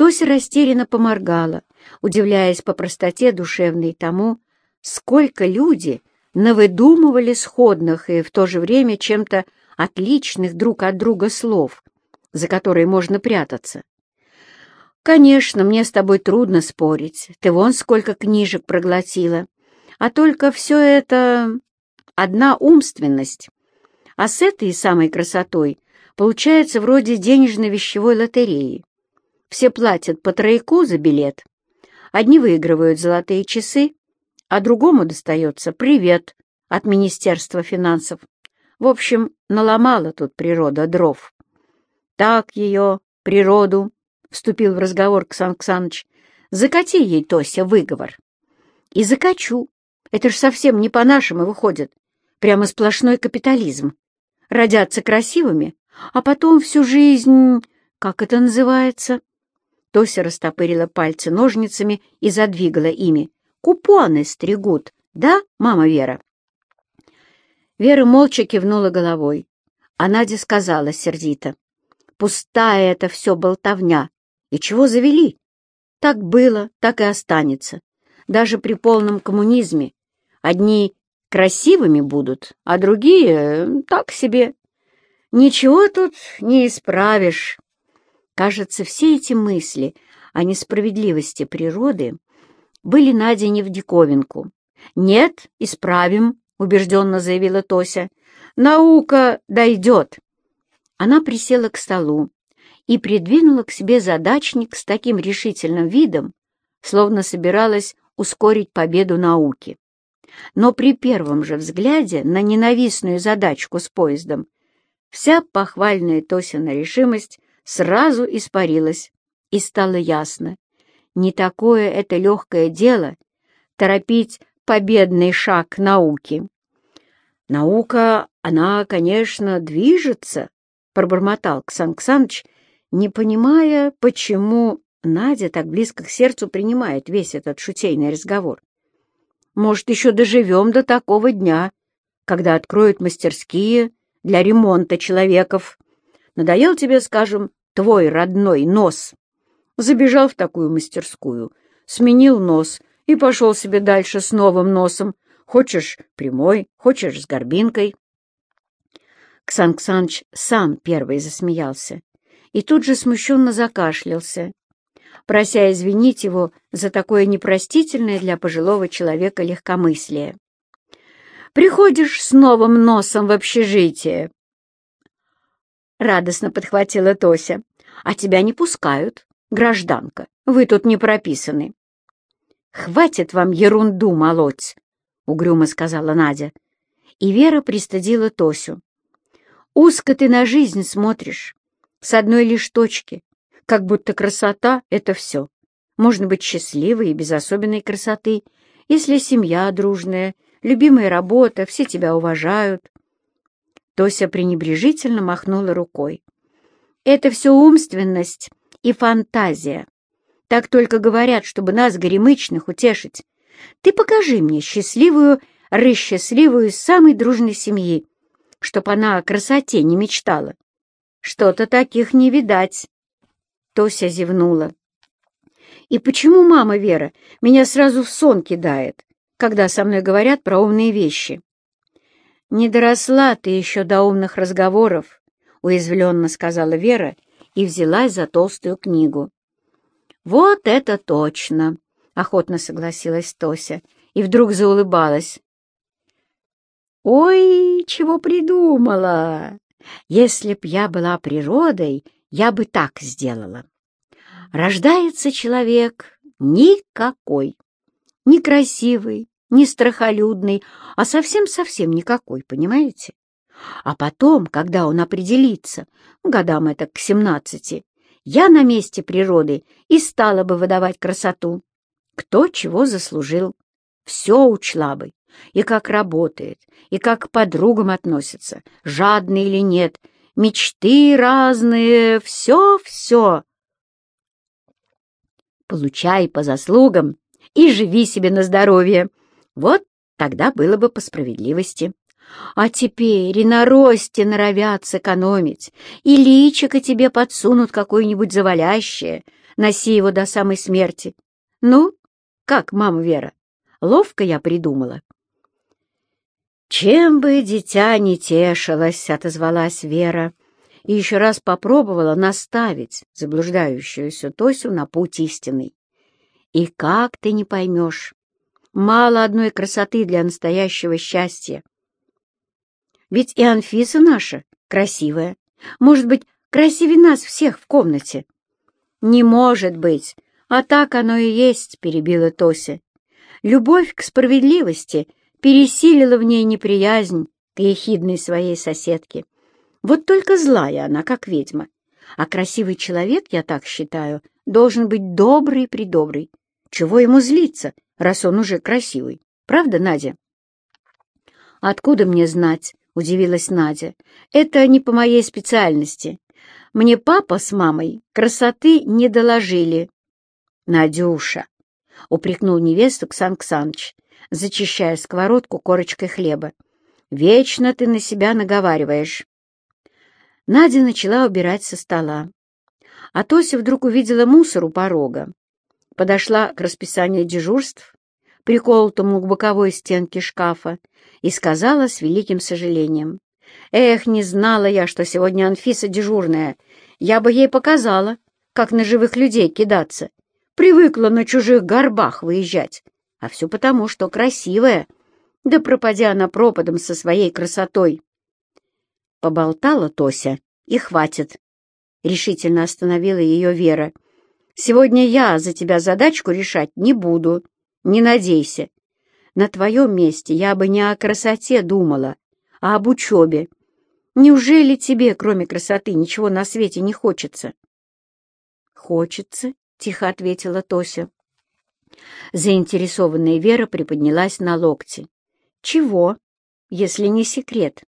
Тося растерянно поморгала, удивляясь по простоте душевной тому, сколько люди навыдумывали сходных и в то же время чем-то отличных друг от друга слов, за которые можно прятаться. «Конечно, мне с тобой трудно спорить. Ты вон сколько книжек проглотила. А только все это одна умственность. А с этой самой красотой получается вроде денежно-вещевой лотереи. Все платят по тройку за билет. Одни выигрывают золотые часы, а другому достается «привет» от Министерства финансов. В общем, наломала тут природа дров. Так ее, природу, — вступил в разговор Ксан Ксаныч, — закати ей, Тося, выговор. И закачу. Это ж совсем не по-нашему выходит. Прямо сплошной капитализм. Родятся красивыми, а потом всю жизнь... Как это называется? Тося растопырила пальцы ножницами и задвигала ими. Купоны стригут, да, мама Вера? Вера молча кивнула головой, а Надя сказала сердито. Пустая это все болтовня. И чего завели? Так было, так и останется. Даже при полном коммунизме одни красивыми будут, а другие так себе. Ничего тут не исправишь. Кажется, все эти мысли о несправедливости природы были Наде в диковинку. «Нет, исправим», — убежденно заявила Тося. «Наука дойдет». Она присела к столу, и придвинула к себе задачник с таким решительным видом, словно собиралась ускорить победу науки. Но при первом же взгляде на ненавистную задачку с поездом вся похвальная Тосина решимость сразу испарилась, и стало ясно, не такое это легкое дело торопить победный шаг науки. Наука, она, конечно, движется, — пробормотал Ксан Ксаныч, не понимая, почему Надя так близко к сердцу принимает весь этот шутейный разговор. Может, еще доживем до такого дня, когда откроют мастерские для ремонта человеков. Надоел тебе, скажем, твой родной нос. Забежал в такую мастерскую, сменил нос и пошел себе дальше с новым носом. Хочешь прямой, хочешь с горбинкой. Ксан Ксаныч сам первый засмеялся и тут же смущенно закашлялся, прося извинить его за такое непростительное для пожилого человека легкомыслие. «Приходишь с новым носом в общежитие!» Радостно подхватила Тося. «А тебя не пускают, гражданка, вы тут не прописаны». «Хватит вам ерунду молоть!» — угрюмо сказала Надя. И Вера пристыдила Тосю. «Узко ты на жизнь смотришь с одной лишь точки, как будто красота — это все. Можно быть счастливой и без особенной красоты, если семья дружная, любимая работа, все тебя уважают. Тося пренебрежительно махнула рукой. Это все умственность и фантазия. Так только говорят, чтобы нас, горемычных, утешить. Ты покажи мне счастливую, расчастливую из самой дружной семьи, чтоб она о красоте не мечтала. Что-то таких не видать. Тося зевнула. И почему мама Вера меня сразу в сон кидает, когда со мной говорят про умные вещи? Не доросла ты еще до умных разговоров, уязвленно сказала Вера и взялась за толстую книгу. Вот это точно, охотно согласилась Тося и вдруг заулыбалась. «Ой, чего придумала! Если б я была природой, я бы так сделала. Рождается человек никакой, не красивый, не страхолюдный, а совсем-совсем никакой, понимаете? А потом, когда он определится, годам это к семнадцати, я на месте природы и стала бы выдавать красоту. Кто чего заслужил, все учла бы и как работает, и как к подругам относится, жадный или нет, мечты разные, все-все. Получай по заслугам и живи себе на здоровье. Вот тогда было бы по справедливости. А теперь и на росте норовят сэкономить, и личико тебе подсунут какое-нибудь завалящее, носи его до самой смерти. Ну, как, мама Вера, ловко я придумала. «Чем бы дитя не тешилось», — отозвалась Вера, и еще раз попробовала наставить заблуждающуюся Тосю на путь истинный. «И как ты не поймешь? Мало одной красоты для настоящего счастья. Ведь и Анфиса наша красивая, может быть, красивее нас всех в комнате». «Не может быть, а так оно и есть», — перебила Тося. «Любовь к справедливости — пересилила в ней неприязнь к ехидной своей соседке. Вот только злая она, как ведьма. А красивый человек, я так считаю, должен быть добрый-придобрый. Чего ему злиться, раз он уже красивый? Правда, Надя? «Откуда мне знать?» — удивилась Надя. «Это не по моей специальности. Мне папа с мамой красоты не доложили». «Надюша!» — упрекнул невесту Ксан Ксаныч зачищая сковородку корочкой хлеба. «Вечно ты на себя наговариваешь». Надя начала убирать со стола. А Тося вдруг увидела мусор у порога. Подошла к расписанию дежурств, приколотому к боковой стенке шкафа, и сказала с великим сожалением. «Эх, не знала я, что сегодня Анфиса дежурная. Я бы ей показала, как на живых людей кидаться. Привыкла на чужих горбах выезжать. А все потому, что красивая, да пропадя она пропадом со своей красотой. Поболтала Тося, и хватит. Решительно остановила ее Вера. Сегодня я за тебя задачку решать не буду. Не надейся. На твоем месте я бы не о красоте думала, а об учебе. Неужели тебе, кроме красоты, ничего на свете не хочется? Хочется, — тихо ответила Тося. Заинтересованная Вера приподнялась на локти. «Чего, если не секрет?»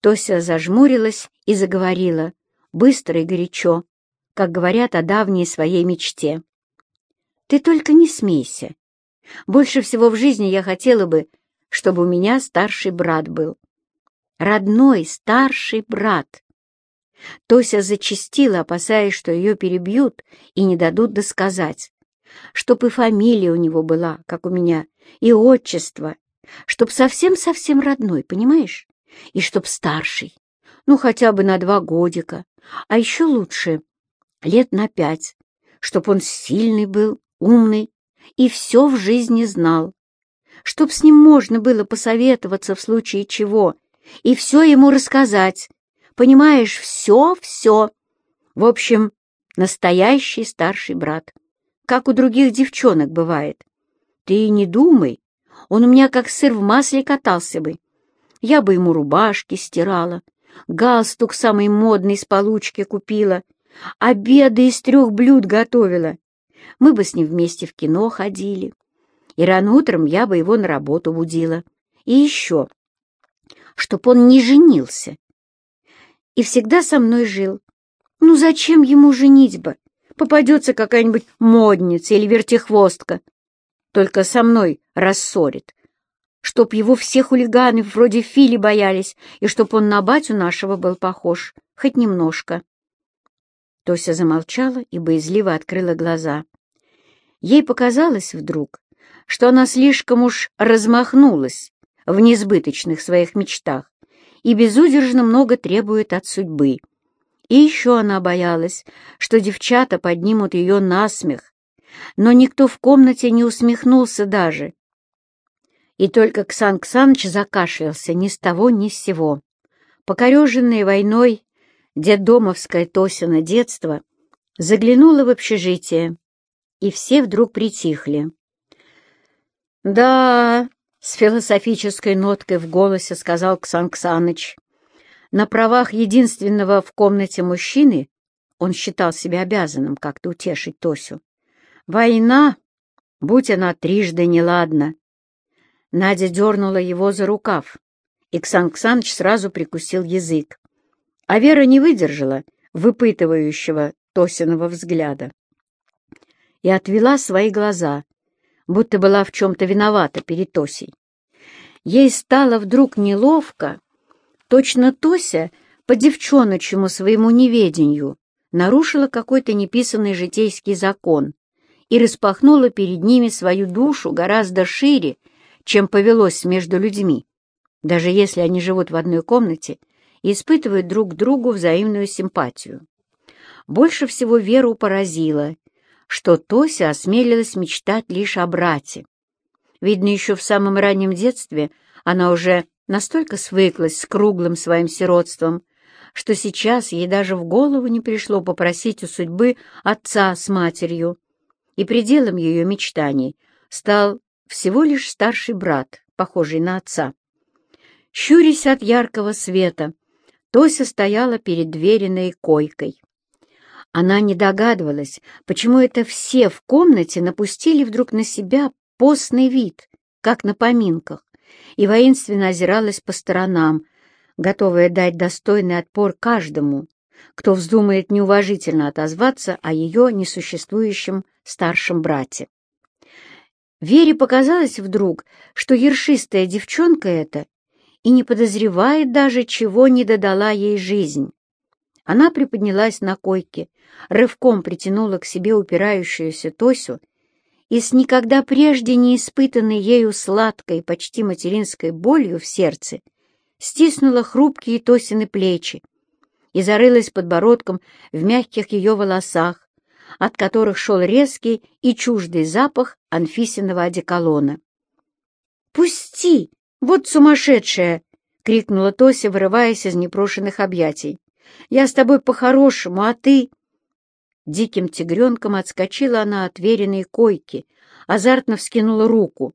Тося зажмурилась и заговорила, быстро и горячо, как говорят о давней своей мечте. «Ты только не смейся. Больше всего в жизни я хотела бы, чтобы у меня старший брат был. Родной старший брат». Тося зачастила, опасаясь, что ее перебьют и не дадут досказать чтоб и фамилия у него была, как у меня, и отчество, чтоб совсем-совсем родной, понимаешь? И чтоб старший, ну, хотя бы на два годика, а еще лучше лет на пять, чтоб он сильный был, умный и все в жизни знал, чтоб с ним можно было посоветоваться в случае чего и все ему рассказать, понимаешь, все-все. В общем, настоящий старший брат как у других девчонок бывает. Ты не думай, он у меня как сыр в масле катался бы. Я бы ему рубашки стирала, галстук самый модный с получки купила, обеды из трех блюд готовила. Мы бы с ним вместе в кино ходили. И рано утром я бы его на работу будила. И еще, чтоб он не женился. И всегда со мной жил. Ну зачем ему женитьба? попадется какая-нибудь модница или вертихвостка, только со мной рассорит, чтоб его все хулиганы вроде Фили боялись, и чтоб он на батю нашего был похож, хоть немножко. Тося замолчала и боязливо открыла глаза. Ей показалось вдруг, что она слишком уж размахнулась в несбыточных своих мечтах и безудержно много требует от судьбы. И еще она боялась, что девчата поднимут ее на смех, но никто в комнате не усмехнулся даже. И только Ксан Ксаныч закашлялся ни с того ни с сего. Покореженная войной детдомовское Тосина детство заглянуло в общежитие, и все вдруг притихли. «Да», — с философической ноткой в голосе сказал Ксан Ксаныч, на правах единственного в комнате мужчины он считал себя обязанным как-то утешить Тосю. «Война, будь она трижды неладна!» Надя дернула его за рукав, и Ксан Ксаныч сразу прикусил язык. А Вера не выдержала выпытывающего Тосиного взгляда и отвела свои глаза, будто была в чем-то виновата перед Тосей. Ей стало вдруг неловко, Точно Тося по девчоночему своему неведению нарушила какой-то неписанный житейский закон и распахнула перед ними свою душу гораздо шире, чем повелось между людьми, даже если они живут в одной комнате испытывают друг к другу взаимную симпатию. Больше всего Веру поразило, что Тося осмелилась мечтать лишь о брате. Видно, еще в самом раннем детстве она уже настолько свыклась с круглым своим сиротством, что сейчас ей даже в голову не пришло попросить у судьбы отца с матерью, и пределом ее мечтаний стал всего лишь старший брат, похожий на отца. Щурясь от яркого света, Тося стояла перед двериной койкой. Она не догадывалась, почему это все в комнате напустили вдруг на себя постный вид, как на поминках, и воинственно озиралась по сторонам, готовая дать достойный отпор каждому, кто вздумает неуважительно отозваться о ее несуществующем старшем брате. Вере показалось вдруг, что ершистая девчонка эта и не подозревает даже, чего не додала ей жизнь. Она приподнялась на койке, рывком притянула к себе упирающуюся Тосю и с никогда прежде не испытанной ею сладкой, почти материнской болью в сердце стиснула хрупкие Тосины плечи и зарылась подбородком в мягких ее волосах, от которых шел резкий и чуждый запах Анфисиного одеколона. «Пусти! Вот сумасшедшая!» — крикнула Тося, вырываясь из непрошенных объятий. «Я с тобой по-хорошему, а ты...» Диким тигренком отскочила она от веренной койки, азартно вскинула руку.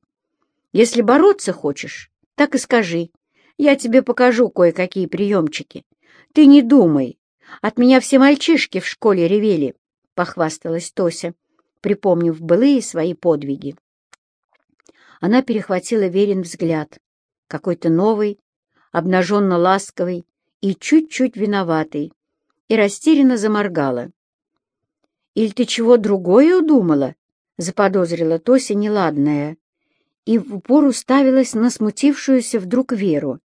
«Если бороться хочешь, так и скажи. Я тебе покажу кое-какие приемчики. Ты не думай. От меня все мальчишки в школе ревели», — похвасталась Тося, припомнив былые свои подвиги. Она перехватила верен взгляд, какой-то новый, обнаженно ласковый и чуть-чуть виноватый, и растерянно заморгала. «Или ты чего другое удумала?» — заподозрила Тося неладная, и в упор уставилась на смутившуюся вдруг Веру.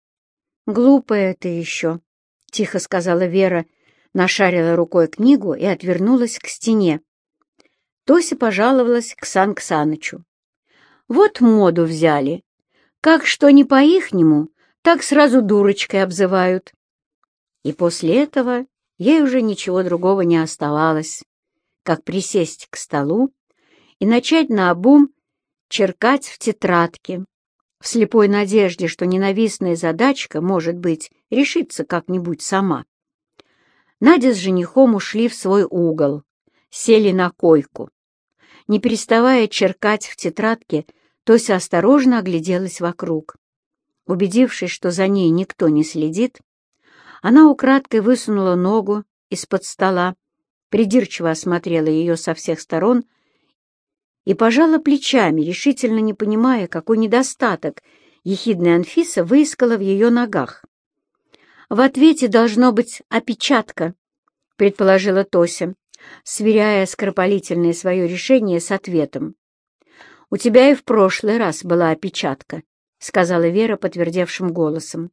«Глупая ты еще», — тихо сказала Вера, нашарила рукой книгу и отвернулась к стене. Тося пожаловалась к Сан Ксанычу. «Вот моду взяли. Как что не по-ихнему, так сразу дурочкой обзывают». И после этого ей уже ничего другого не оставалось, как присесть к столу и начать наобум черкать в тетрадке, в слепой надежде, что ненавистная задачка, может быть, решится как-нибудь сама. Надя с женихом ушли в свой угол, сели на койку. Не переставая черкать в тетрадке, Тося осторожно огляделась вокруг. Убедившись, что за ней никто не следит, она украдкой высунула ногу из-под стола, придирчиво осмотрела ее со всех сторон и пожала плечами, решительно не понимая, какой недостаток ехидная Анфиса выискала в ее ногах. «В ответе должно быть опечатка», — предположила Тося, сверяя скоропалительное свое решение с ответом. «У тебя и в прошлый раз была опечатка», — сказала Вера подтвердевшим голосом.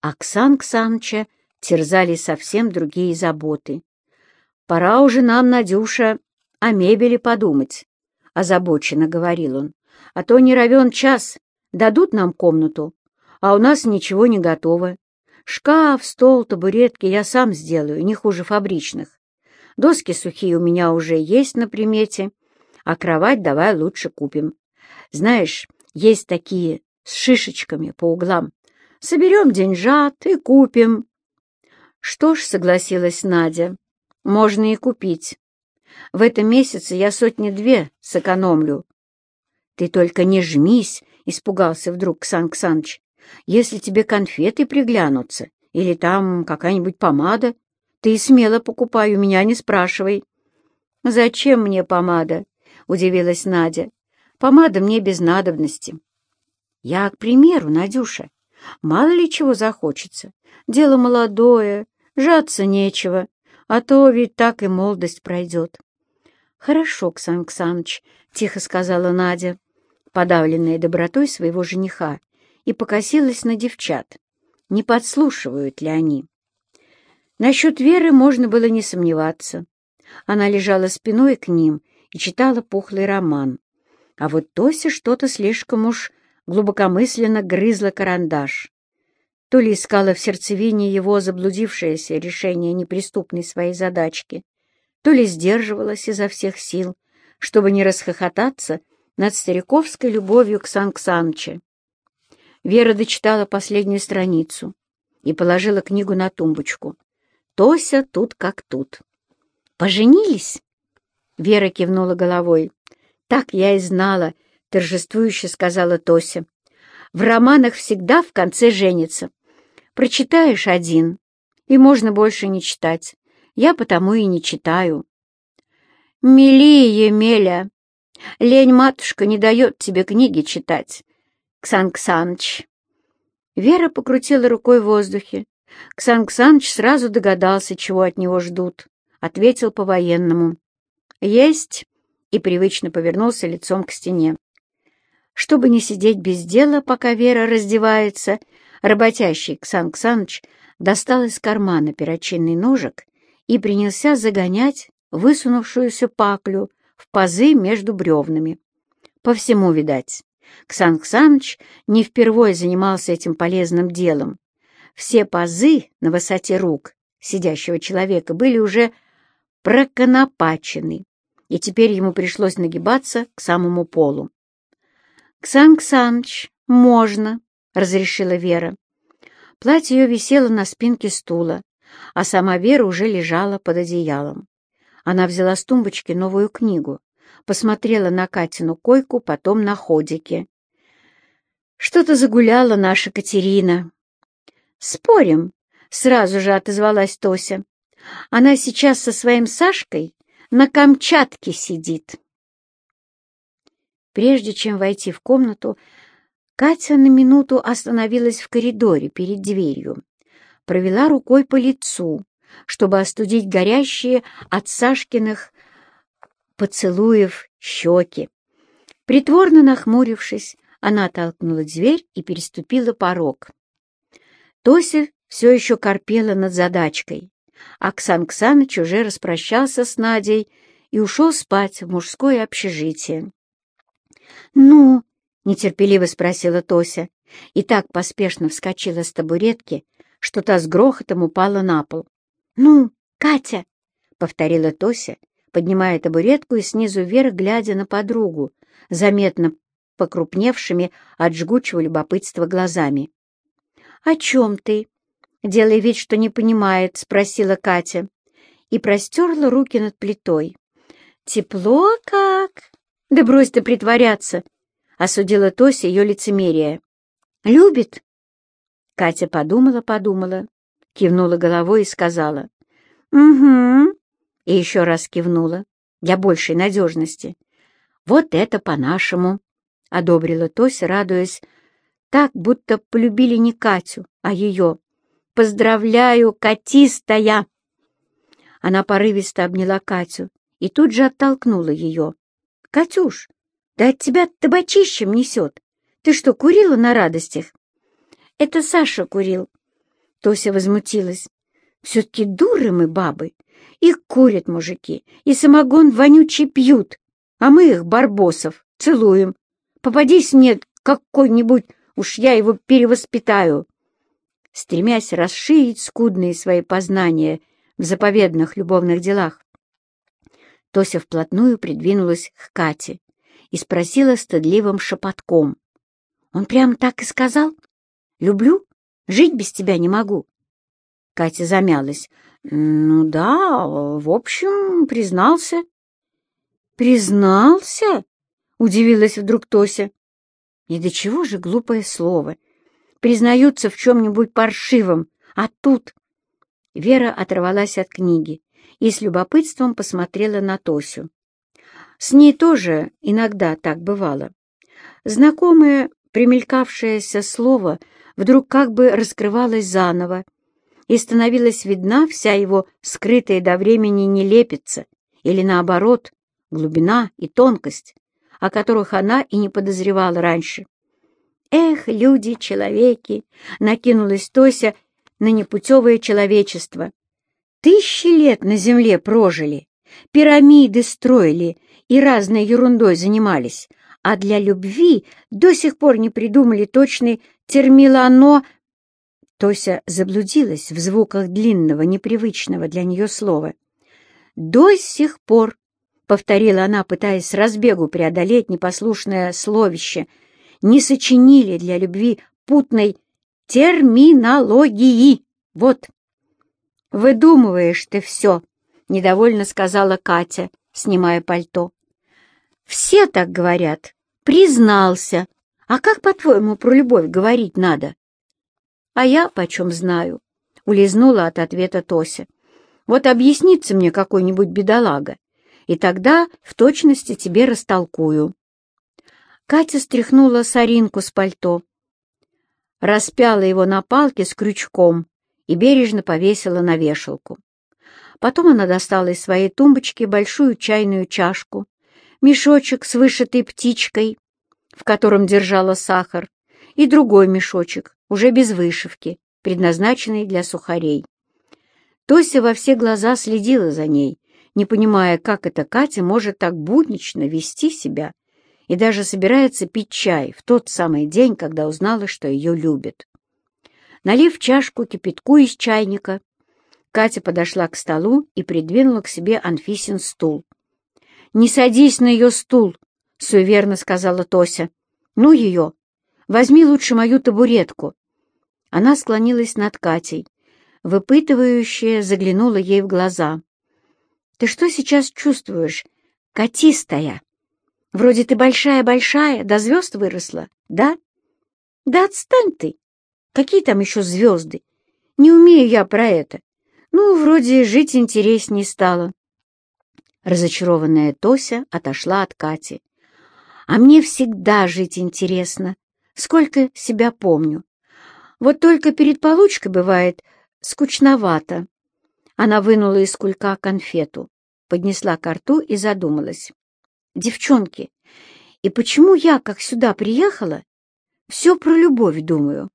Оксан Ксанча терзали совсем другие заботы. «Пора уже нам, Надюша, о мебели подумать», — озабоченно говорил он. «А то не равен час, дадут нам комнату, а у нас ничего не готово. Шкаф, стол, табуретки я сам сделаю, не хуже фабричных. Доски сухие у меня уже есть на примете, а кровать давай лучше купим. Знаешь, есть такие с шишечками по углам. Соберем деньжат и купим». «Что ж», — согласилась Надя, — «можно и купить. В этом месяце я сотни-две сэкономлю». «Ты только не жмись», — испугался вдруг Ксан Ксаныч. «Если тебе конфеты приглянутся или там какая-нибудь помада, ты смело покупай, у меня не спрашивай». «Зачем мне помада?» — удивилась Надя. «Помада мне без надобности». «Я, к примеру, Надюша, мало ли чего захочется. Дело молодое, жаться нечего, а то ведь так и молодость пройдет. «Хорошо, Ксан Ксаныч», — тихо сказала Надя, подавленная добротой своего жениха, и покосилась на девчат. Не подслушивают ли они? Насчет Веры можно было не сомневаться. Она лежала спиной к ним и читала пухлый роман. А вот Тося что-то слишком уж глубокомысленно грызла карандаш. То ли искала в сердцевине его заблудившееся решение неприступной своей задачки, то ли сдерживалась изо всех сил, чтобы не расхохотаться над стариковской любовью к Сан-Ксанче. Вера дочитала последнюю страницу и положила книгу на тумбочку. Тося тут как тут. «Поженились?» Вера кивнула головой. «Так я и знала», — торжествующе сказала Тося. «В романах всегда в конце женится. Прочитаешь один, и можно больше не читать. Я потому и не читаю». «Мили, Емеля, лень-матушка не дает тебе книги читать, Ксан Ксаныч». Вера покрутила рукой в воздухе. Ксан Ксаныч сразу догадался, чего от него ждут. Ответил по-военному. «Есть!» и привычно повернулся лицом к стене. Чтобы не сидеть без дела, пока Вера раздевается, работящий Ксан Ксаныч достал из кармана перочинный ножик и принялся загонять высунувшуюся паклю в пазы между бревнами. По всему, видать, Ксан Ксаныч не впервой занимался этим полезным делом. Все пазы на высоте рук сидящего человека были уже проконопачены, и теперь ему пришлось нагибаться к самому полу. «Ксан Ксаныч, можно», — разрешила Вера. Платье ее висело на спинке стула, а сама Вера уже лежала под одеялом. Она взяла с тумбочки новую книгу, посмотрела на Катину койку, потом на ходике. «Что-то загуляла наша Катерина». «Спорим», — сразу же отозвалась Тося. «Она сейчас со своим Сашкой на Камчатке сидит». Прежде чем войти в комнату, Катя на минуту остановилась в коридоре перед дверью, провела рукой по лицу, чтобы остудить горящие от Сашкиных поцелуев щеки. Притворно нахмурившись, она толкнула дверь и переступила порог. Тося все еще корпела над задачкой. Оксан Ксаныч уже распрощался с Надей и ушел спать в мужское общежитие. «Ну?» — нетерпеливо спросила Тося, и так поспешно вскочила с табуретки, что та с грохотом упала на пол. «Ну, Катя!» — повторила Тося, поднимая табуретку и снизу вверх глядя на подругу, заметно покрупневшими от жгучего любопытства глазами. «О чем ты?» — делая вид, что не понимает, спросила Катя и простерла руки над плитой. «Тепло как?» «Да брось ты притворяться!» — осудила Тося ее лицемерие. «Любит?» Катя подумала-подумала, кивнула головой и сказала. «Угу». И еще раз кивнула, для большей надежности. «Вот это по-нашему», — одобрила Тося, радуясь, так, будто полюбили не Катю, а ее. «Поздравляю, Катистая!» Она порывисто обняла Катю и тут же оттолкнула ее. «Катюш, да от тебя табачищем несет. Ты что, курила на радостях?» «Это Саша курил». Тося возмутилась. «Все-таки дуры мы, бабы. Их курят мужики, и самогон вонючий пьют, а мы их, барбосов, целуем. Попадись мне какой-нибудь, уж я его перевоспитаю». Стремясь расширить скудные свои познания в заповедных любовных делах, Тося вплотную придвинулась к Кате и спросила стыдливым шепотком. «Он прямо так и сказал? Люблю? Жить без тебя не могу». Катя замялась. «Ну да, в общем, признался». «Признался?» — удивилась вдруг Тося. «И до чего же глупое слово? Признаются в чем-нибудь паршивом, а тут...» Вера оторвалась от книги и с любопытством посмотрела на Тосю. С ней тоже иногда так бывало. Знакомое примелькавшееся слово вдруг как бы раскрывалось заново, и становилась видна вся его скрытая до времени нелепица, или наоборот, глубина и тонкость, о которых она и не подозревала раньше. «Эх, люди-человеки!» — накинулась Тося на непутевое человечество, Тысячи лет на земле прожили, пирамиды строили и разной ерундой занимались, а для любви до сих пор не придумали точный термилано... Тося заблудилась в звуках длинного, непривычного для нее слова. «До сих пор», — повторила она, пытаясь с разбегу преодолеть непослушное словище, «не сочинили для любви путной терминологии. Вот». «Выдумываешь ты все», — недовольно сказала Катя, снимая пальто. «Все так говорят. Признался. А как, по-твоему, про любовь говорить надо?» «А я почем знаю?» — улизнула от ответа Тося. «Вот объяснится мне какой-нибудь бедолага, и тогда в точности тебе растолкую». Катя стряхнула соринку с пальто, распяла его на палке с крючком и бережно повесила на вешалку. Потом она достала из своей тумбочки большую чайную чашку, мешочек с вышитой птичкой, в котором держала сахар, и другой мешочек, уже без вышивки, предназначенный для сухарей. Тося во все глаза следила за ней, не понимая, как это Катя может так буднично вести себя и даже собирается пить чай в тот самый день, когда узнала, что ее любят. Налив чашку кипятку из чайника, Катя подошла к столу и придвинула к себе Анфисин стул. «Не садись на ее стул», — суеверно сказала Тося. «Ну ее! Возьми лучше мою табуретку». Она склонилась над Катей, выпытывающая заглянула ей в глаза. «Ты что сейчас чувствуешь, котистая? Вроде ты большая-большая, до звезд выросла, да? Да отстань ты! Какие там еще звезды? Не умею я про это. Ну, вроде жить интереснее стало. Разочарованная Тося отошла от Кати. А мне всегда жить интересно, сколько себя помню. Вот только перед получкой бывает скучновато. Она вынула из кулька конфету, поднесла ко рту и задумалась. Девчонки, и почему я, как сюда приехала, все про любовь думаю?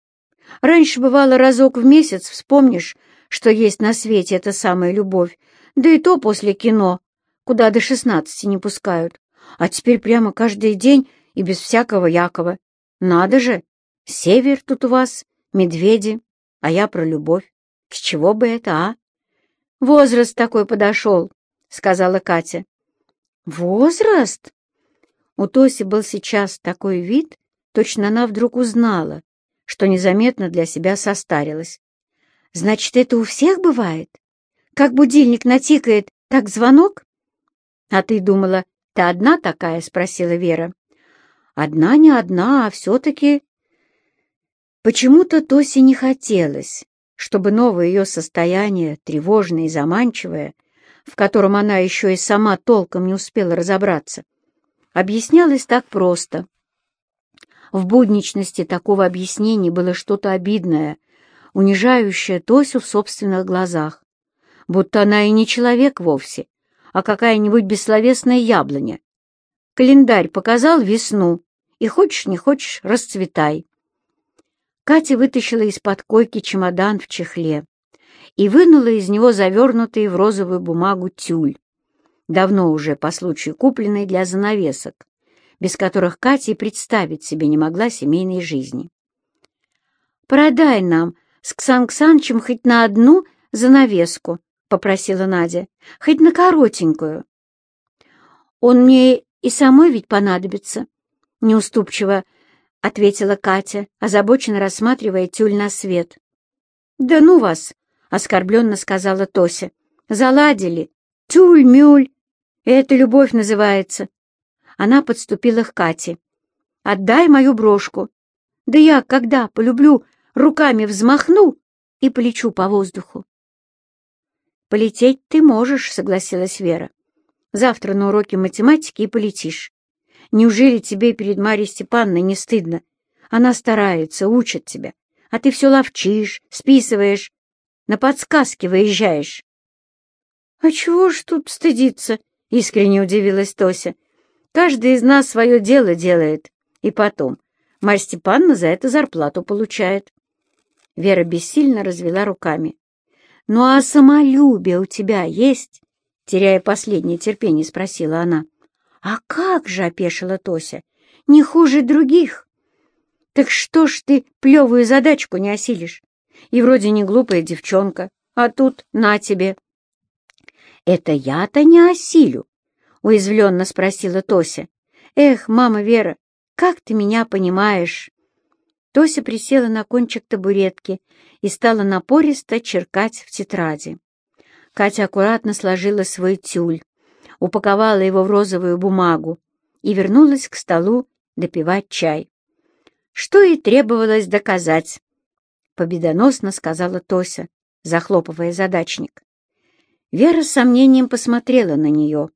Раньше бывало разок в месяц, вспомнишь, что есть на свете эта самая любовь, да и то после кино, куда до шестнадцати не пускают. А теперь прямо каждый день и без всякого Якова. Надо же, север тут у вас, медведи, а я про любовь. С чего бы это, а? Возраст такой подошел, — сказала Катя. Возраст? У Тоси был сейчас такой вид, точно она вдруг узнала, что незаметно для себя состарилась. Значит, это у всех бывает? Как будильник натикает, так звонок? А ты думала, ты одна такая? — спросила Вера. Одна не одна, а все-таки... Почему-то Тосе не хотелось, чтобы новое ее состояние, тревожное и заманчивое, в котором она еще и сама толком не успела разобраться, объяснялось так просто. В будничности такого объяснения было что-то обидное, унижающее Тосю в собственных глазах, будто она и не человек вовсе, а какая-нибудь бессловесная яблоня. Календарь показал весну, и хочешь не хочешь, расцветай. Катя вытащила из-под койки чемодан в чехле и вынула из него завернутый в розовую бумагу тюль, давно уже по случаю купленный для занавесок, без которых Катя представить себе не могла семейной жизни. «Продай нам с Ксан хоть на одну занавеску», — попросила Надя, — «хоть на коротенькую». «Он мне и самой ведь понадобится», — неуступчиво ответила Катя, озабоченно рассматривая тюль на свет. «Да ну вас!» — оскорбленно сказала Тося. «Заладили. Тюль-мюль. Это любовь называется. Она подступила к Кате. «Отдай мою брошку. Да я, когда полюблю, руками взмахну и полечу по воздуху». «Полететь ты можешь», — согласилась Вера. «Завтра на уроке математики и полетишь. Неужели тебе перед Марьей Степановной не стыдно? Она старается, учит тебя, а ты все ловчишь, списываешь, на подсказки выезжаешь». «А чего ж тут стыдиться?» — искренне удивилась Тося. Каждый из нас свое дело делает. И потом, Марья Степановна за это зарплату получает. Вера бессильно развела руками. «Ну а самолюбие у тебя есть?» Теряя последнее терпение, спросила она. «А как же?» — опешила Тося. «Не хуже других». «Так что ж ты плевую задачку не осилишь? И вроде не глупая девчонка, а тут на тебе». «Это я-то не осилю?» — уязвленно спросила Тося. «Эх, мама Вера, как ты меня понимаешь?» Тося присела на кончик табуретки и стала напористо черкать в тетради. Катя аккуратно сложила свой тюль, упаковала его в розовую бумагу и вернулась к столу допивать чай. Что и требовалось доказать, — победоносно сказала Тося, захлопывая задачник. Вера с сомнением посмотрела на нее.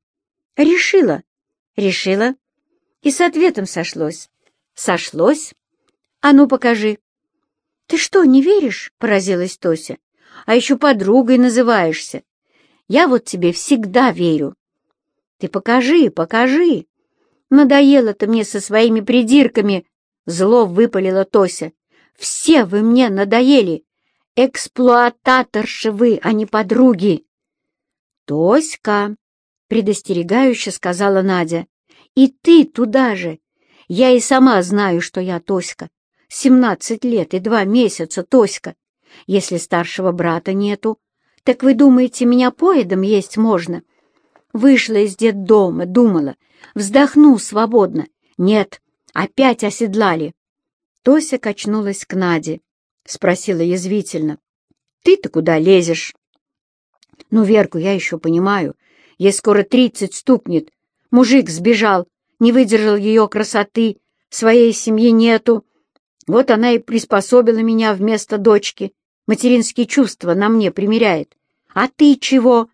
«Решила?» «Решила?» И с ответом сошлось. «Сошлось? А ну, покажи». «Ты что, не веришь?» — поразилась Тося. «А еще подругой называешься. Я вот тебе всегда верю. Ты покажи, покажи. Надоело-то мне со своими придирками, зло выпалила Тося. Все вы мне надоели. Эксплуататорши вы, а не подруги. Тоська, предостерегающе сказала Надя, и ты туда же. Я и сама знаю, что я Тоська. Семнадцать лет и два месяца Тоська. Если старшего брата нету, так вы думаете, меня поедом есть можно? Вышла из детдома, думала, вздохну свободно. Нет, опять оседлали. Тося качнулась к Наде, спросила язвительно. Ты-то куда лезешь? Ну, Верку я еще понимаю. Ей скоро тридцать стукнет. Мужик сбежал, не выдержал ее красоты, своей семьи нету. Вот она и приспособила меня вместо дочки. Материнские чувства на мне примеряет. «А ты чего?»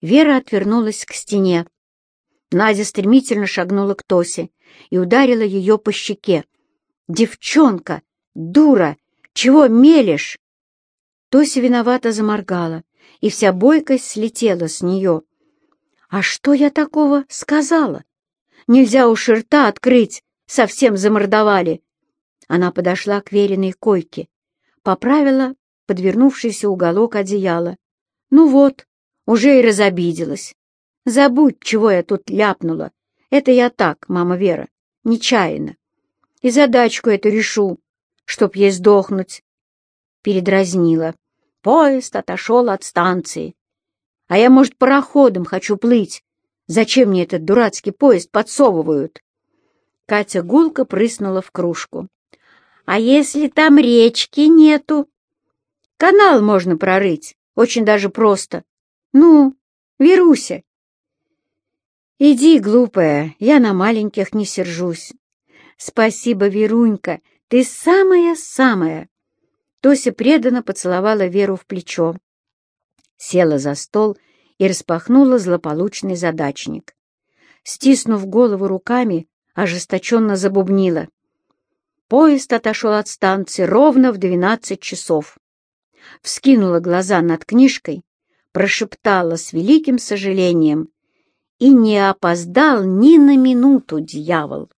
Вера отвернулась к стене. Надя стремительно шагнула к Тосе и ударила ее по щеке. «Девчонка! Дура! Чего мелешь?» Тося виновато заморгала, и вся бойкость слетела с нее. «А что я такого сказала? Нельзя уж рта открыть, совсем замордовали!» Она подошла к Вериной койке, поправила подвернувшийся уголок одеяла ну вот, уже и разобиделась. Забудь, чего я тут ляпнула. Это я так, мама Вера, нечаянно. И задачку эту решу, чтоб ей сдохнуть. Передразнила. Поезд отошел от станции. А я, может, пароходом хочу плыть. Зачем мне этот дурацкий поезд подсовывают? Катя гулко прыснула в кружку. А если там речки нету? Канал можно прорыть. Очень даже просто. Ну, Веруся. Иди, глупая, я на маленьких не сержусь. Спасибо, Верунька, ты самая-самая. Тося преданно поцеловала Веру в плечо. Села за стол и распахнула злополучный задачник. Стиснув голову руками, ожесточенно забубнила. Поезд отошел от станции ровно в двенадцать часов вскинула глаза над книжкой, прошептала с великим сожалением и не опоздал ни на минуту, дьявол.